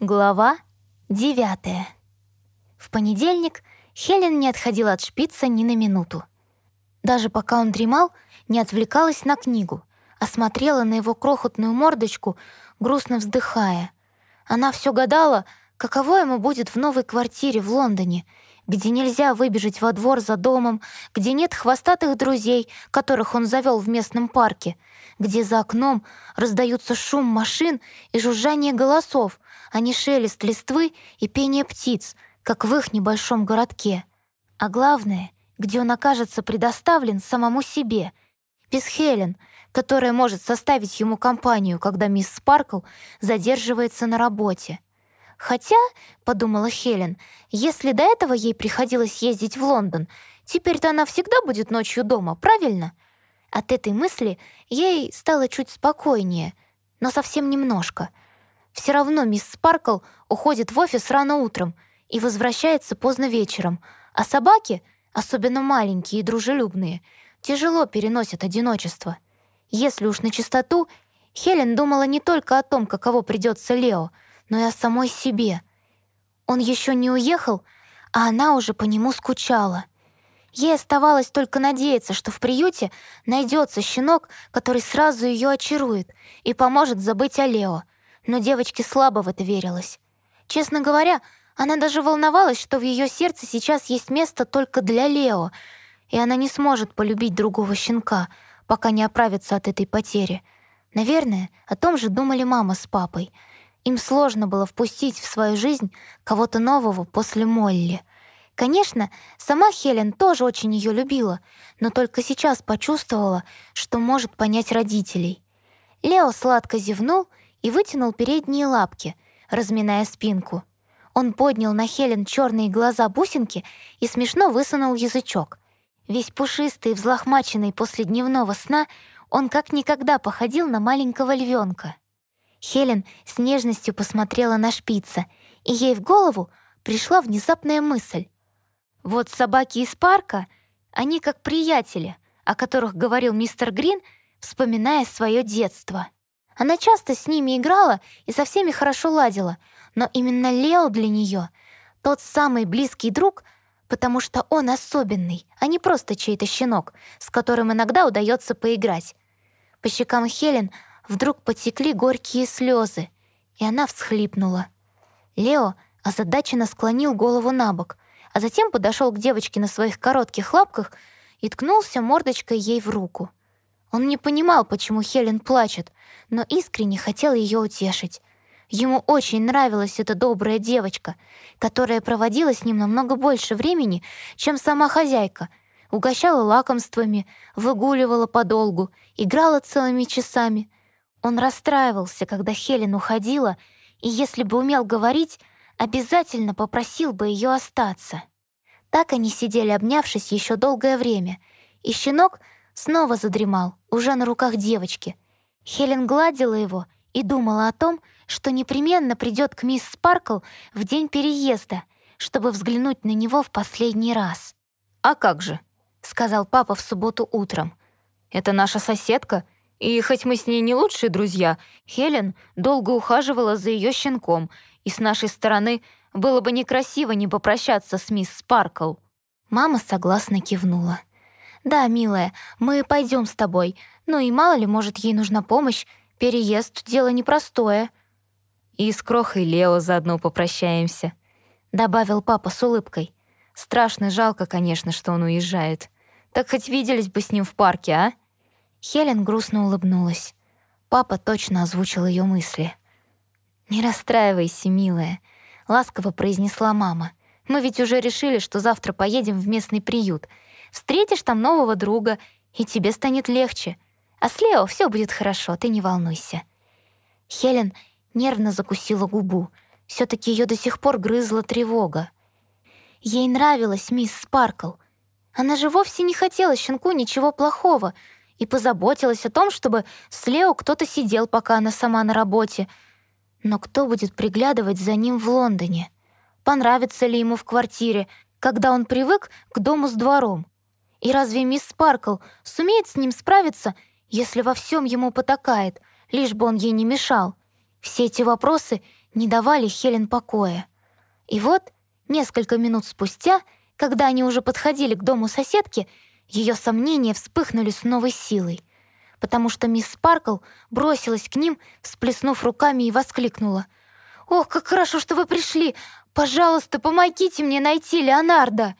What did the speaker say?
Глава девятая. В понедельник Хелен не отходила от шпица ни на минуту. Даже пока он дремал, не отвлекалась на книгу, а смотрела на его крохотную мордочку, грустно вздыхая. Она все гадала, каково ему будет в новой квартире в Лондоне, где нельзя выбежать во двор за домом, где нет хвостатых друзей, которых он завел в местном парке, где за окном раздаются шум машин и жужжание голосов, а не шелест листвы и пение птиц, как в их небольшом городке. А главное, где он окажется предоставлен самому себе, без Хелен, которая может составить ему компанию, когда мисс Спаркл задерживается на работе. Хотя, — подумала Хелен, — если до этого ей приходилось ездить в Лондон, теперь-то она всегда будет ночью дома, правильно? От этой мысли ей стало чуть спокойнее, но совсем немножко — все равно мисс Спаркл уходит в офис рано утром и возвращается поздно вечером, а собаки, особенно маленькие и дружелюбные, тяжело переносят одиночество. Если уж на чистоту, Хелен думала не только о том, каково придется Лео, но и о самой себе. Он еще не уехал, а она уже по нему скучала. Ей оставалось только надеяться, что в приюте найдется щенок, который сразу ее очарует и поможет забыть о Лео — но девочке слабо в это верилось. Честно говоря, она даже волновалась, что в ее сердце сейчас есть место только для Лео, и она не сможет полюбить другого щенка, пока не оправится от этой потери. Наверное, о том же думали мама с папой. Им сложно было впустить в свою жизнь кого-то нового после Молли. Конечно, сама Хелен тоже очень ее любила, но только сейчас почувствовала, что может понять родителей. Лео сладко зевнул и вытянул передние лапки, разминая спинку. Он поднял на Хелен черные глаза бусинки и смешно высунул язычок. Весь пушистый и взлохмаченный после дневного сна, он как никогда походил на маленького львенка. Хелен с нежностью посмотрела на шпица, и ей в голову пришла внезапная мысль. Вот собаки из парка, они как приятели, о которых говорил мистер Грин, вспоминая свое детство. Она часто с ними играла и со всеми хорошо ладила, но именно Лео для нее тот самый близкий друг, потому что он особенный, а не просто чей-то щенок, с которым иногда удается поиграть. По щекам Хелен вдруг потекли горькие слезы, и она всхлипнула. Лео озадаченно склонил голову на бок, а затем подошел к девочке на своих коротких лапках и ткнулся мордочкой ей в руку. Он не понимал, почему Хелен плачет, но искренне хотел ее утешить. Ему очень нравилась эта добрая девочка, которая проводила с ним намного больше времени, чем сама хозяйка. Угощала лакомствами, выгуливала подолгу, играла целыми часами. Он расстраивался, когда Хелен уходила, и если бы умел говорить, обязательно попросил бы ее остаться. Так они сидели, обнявшись еще долгое время, и щенок — снова задремал, уже на руках девочки. Хелен гладила его и думала о том, что непременно придет к мисс Спаркл в день переезда, чтобы взглянуть на него в последний раз. «А как же?» — сказал папа в субботу утром. «Это наша соседка, и хоть мы с ней не лучшие друзья, Хелен долго ухаживала за ее щенком, и с нашей стороны было бы некрасиво не попрощаться с мисс Спаркл». Мама согласно кивнула. «Да, милая, мы пойдем с тобой. Ну и мало ли, может, ей нужна помощь. Переезд — дело непростое». «И с Крохой Лео заодно попрощаемся», — добавил папа с улыбкой. «Страшно жалко, конечно, что он уезжает. Так хоть виделись бы с ним в парке, а?» Хелен грустно улыбнулась. Папа точно озвучил ее мысли. «Не расстраивайся, милая», — ласково произнесла мама. «Мы ведь уже решили, что завтра поедем в местный приют. Встретишь там нового друга, и тебе станет легче. А с Лео все будет хорошо, ты не волнуйся». Хелен нервно закусила губу. все таки ее до сих пор грызла тревога. Ей нравилась мисс Спаркл. Она же вовсе не хотела щенку ничего плохого и позаботилась о том, чтобы с Лео кто-то сидел, пока она сама на работе. Но кто будет приглядывать за ним в Лондоне? Понравится ли ему в квартире, когда он привык к дому с двором? И разве мисс Спаркл сумеет с ним справиться, если во всем ему потакает, лишь бы он ей не мешал? Все эти вопросы не давали Хелен покоя. И вот, несколько минут спустя, когда они уже подходили к дому соседки, ее сомнения вспыхнули с новой силой, потому что мисс Спаркл бросилась к ним, всплеснув руками и воскликнула. «Ох, как хорошо, что вы пришли! Пожалуйста, помогите мне найти Леонардо!»